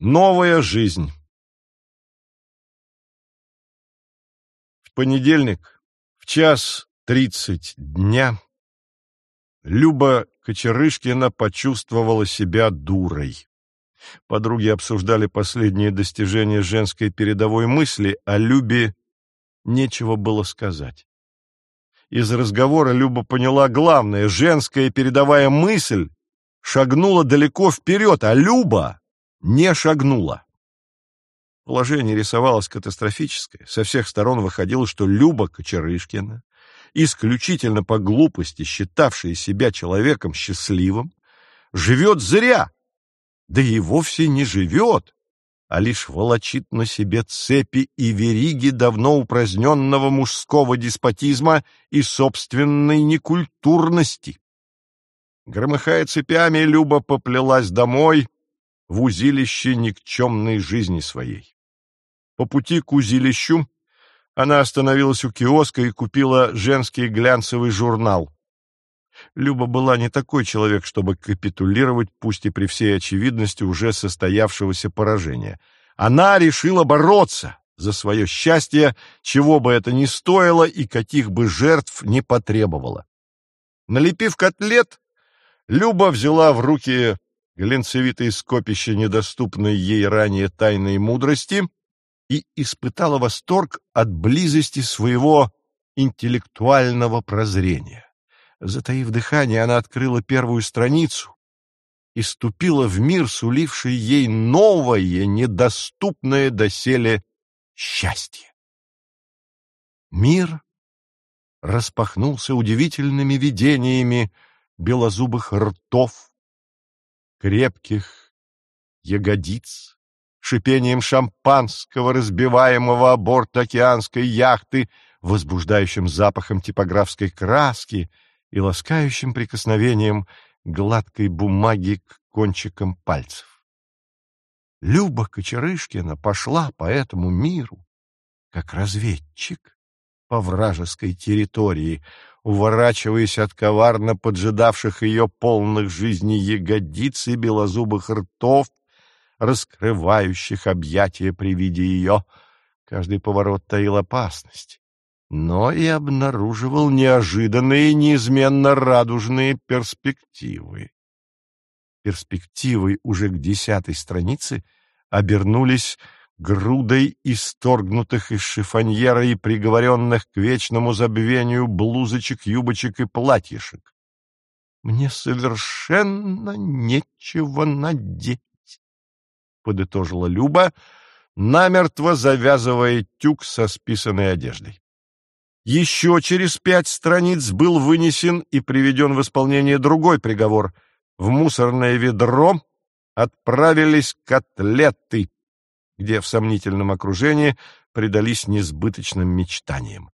Новая жизнь В понедельник, в час тридцать дня, Люба Кочерышкина почувствовала себя дурой. Подруги обсуждали последние достижения женской передовой мысли, а Любе нечего было сказать. Из разговора Люба поняла главное. Женская передовая мысль шагнула далеко вперед, а Люба не шагнула. Положение рисовалось катастрофическое. Со всех сторон выходило, что Люба Кочерышкина, исключительно по глупости считавшая себя человеком счастливым, живет зря, да и вовсе не живет, а лишь волочит на себе цепи и вериги давно упраздненного мужского деспотизма и собственной некультурности. Громыхая цепями, Люба поплелась домой в узилище никчемной жизни своей. По пути к узилищу она остановилась у киоска и купила женский глянцевый журнал. Люба была не такой человек, чтобы капитулировать, пусть и при всей очевидности уже состоявшегося поражения. Она решила бороться за свое счастье, чего бы это ни стоило и каких бы жертв не потребовала. Налепив котлет, Люба взяла в руки глинцевитые скопища недоступной ей ранее тайной мудрости и испытала восторг от близости своего интеллектуального прозрения. Затаив дыхание, она открыла первую страницу и ступила в мир, суливший ей новое, недоступное доселе счастье. Мир распахнулся удивительными видениями белозубых ртов, крепких ягодиц, шипением шампанского, разбиваемого о борт океанской яхты, возбуждающим запахом типографской краски — и ласкающим прикосновением гладкой бумаги к кончикам пальцев. Люба Кочерышкина пошла по этому миру, как разведчик по вражеской территории, уворачиваясь от коварно поджидавших ее полных жизни ягодиц и белозубых ртов, раскрывающих объятия при виде ее. Каждый поворот таил опасность но и обнаруживал неожиданные, неизменно радужные перспективы. Перспективы уже к десятой странице обернулись грудой исторгнутых из шифоньера и приговоренных к вечному забвению блузочек, юбочек и платьишек. «Мне совершенно нечего надеть», — подытожила Люба, намертво завязывая тюк со списанной одеждой. Еще через пять страниц был вынесен и приведен в исполнение другой приговор. В мусорное ведро отправились котлеты, где в сомнительном окружении предались несбыточным мечтаниям.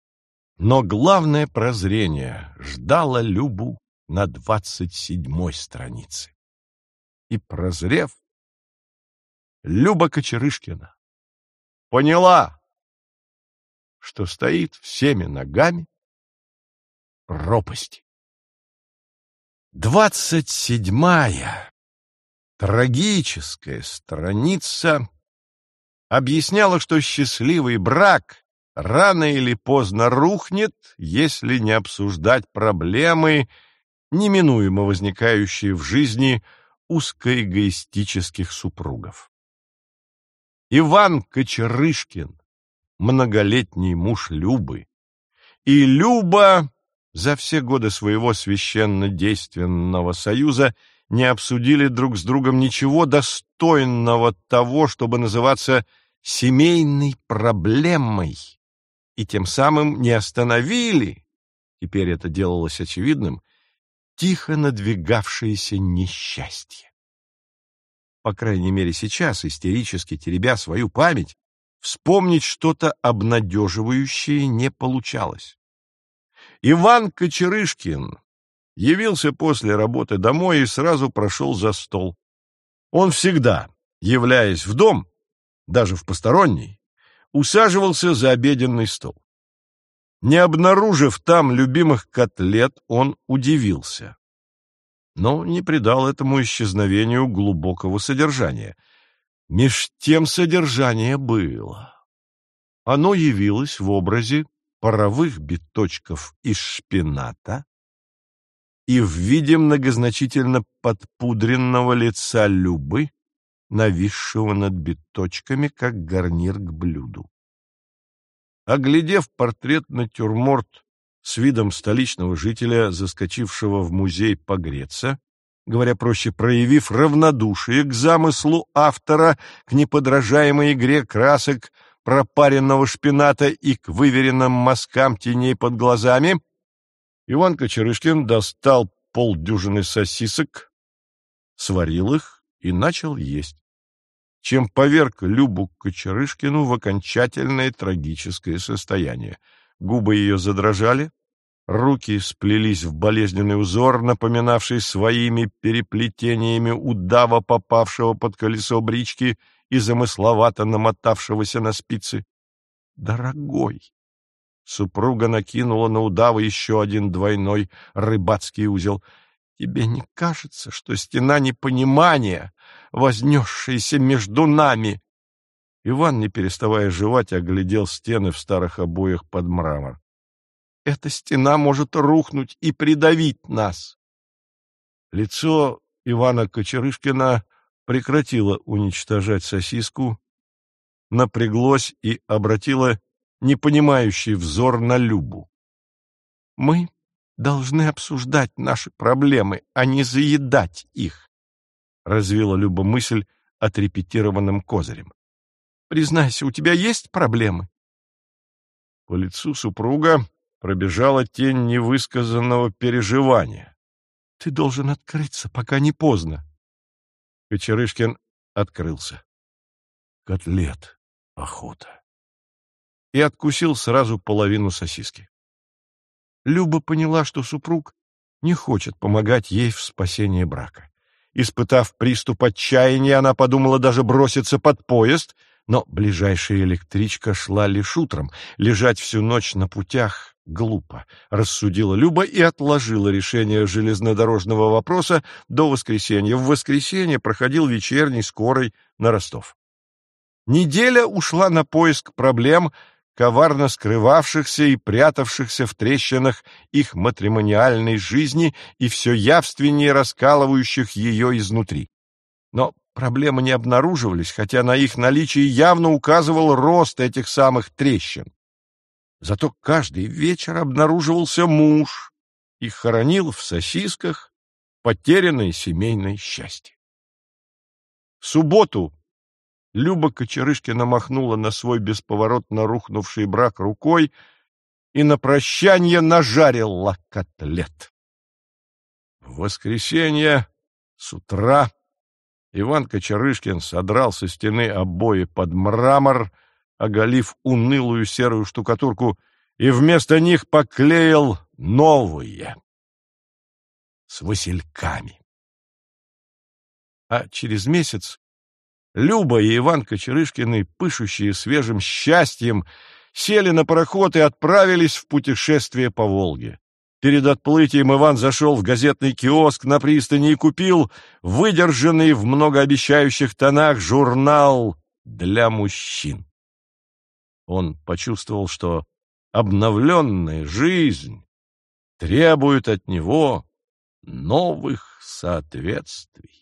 Но главное прозрение ждало Любу на двадцать седьмой странице. И, прозрев, Люба Кочерышкина поняла, что стоит всеми ногами пропасти. Двадцать седьмая трагическая страница объясняла, что счастливый брак рано или поздно рухнет, если не обсуждать проблемы, неминуемо возникающие в жизни узкоэгоистических супругов. Иван Кочерышкин многолетний муж Любы. И Люба за все годы своего священно-действенного союза не обсудили друг с другом ничего достойного того, чтобы называться семейной проблемой, и тем самым не остановили, теперь это делалось очевидным, тихо надвигавшееся несчастье. По крайней мере сейчас, истерически теребя свою память, Вспомнить что-то обнадеживающее не получалось. Иван Кочерышкин явился после работы домой и сразу прошел за стол. Он всегда, являясь в дом, даже в посторонний, усаживался за обеденный стол. Не обнаружив там любимых котлет, он удивился, но не придал этому исчезновению глубокого содержания — Меж тем содержание было. Оно явилось в образе паровых биточков из шпината и в виде многозначительно подпудренного лица Любы, нависшего над биточками, как гарнир к блюду. Оглядев портрет-натюрморт с видом столичного жителя, заскочившего в музей погреться, говоря проще, проявив равнодушие к замыслу автора, к неподражаемой игре красок, пропаренного шпината и к выверенным мазкам теней под глазами, Иван Кочерышкин достал полдюжины сосисок, сварил их и начал есть, чем поверг Любу Кочерышкину в окончательное трагическое состояние. Губы ее задрожали, руки сплелись в болезненный узор, напоминавший своими переплетениями удава, попавшего под колесо брички и замысловато намотавшегося на спицы. «Дорогой!» Супруга накинула на удава еще один двойной рыбацкий узел. «Тебе не кажется, что стена непонимания, вознесшаяся между нами?» Иван, не переставая жевать, оглядел стены в старых обоях под мрамор. «Эта стена может рухнуть и придавить нас!» Лицо Ивана Кочерышкина прекратило уничтожать сосиску, напряглось и обратило непонимающий взор на Любу. «Мы должны обсуждать наши проблемы, а не заедать их», — развила Люба мысль отрепетированным козырем. «Признайся, у тебя есть проблемы?» По лицу супруга пробежала тень невысказанного переживания. «Ты должен открыться, пока не поздно». Кочерышкин открылся. «Котлет, охота» и откусил сразу половину сосиски. Люба поняла, что супруг не хочет помогать ей в спасении брака. Испытав приступ отчаяния, она подумала даже броситься под поезд, но ближайшая электричка шла лишь утром. Лежать всю ночь на путях глупо, рассудила Люба и отложила решение железнодорожного вопроса до воскресенья. В воскресенье проходил вечерний скорый на Ростов. Неделя ушла на поиск проблем, коварно скрывавшихся и прятавшихся в трещинах их матримониальной жизни и все явственнее раскалывающих ее изнутри. Но проблемы не обнаруживались, хотя на их наличие явно указывал рост этих самых трещин. Зато каждый вечер обнаруживался муж и хоронил в сосисках потерянное семейное счастье. Субботу Люба Кочерышкина махнула на свой бесповоротно рухнувший брак рукой и на прощание нажарила котлет. В воскресенье с утра Иван Кочерышкин содрал со стены обои под мрамор, оголив унылую серую штукатурку, и вместо них поклеил новые с васильками. А через месяц Люба и Иван Кочерышкины, пышущие свежим счастьем, сели на пароход и отправились в путешествие по Волге. Перед отплытием Иван зашел в газетный киоск на пристани и купил выдержанный в многообещающих тонах журнал для мужчин. Он почувствовал, что обновленная жизнь требует от него новых соответствий.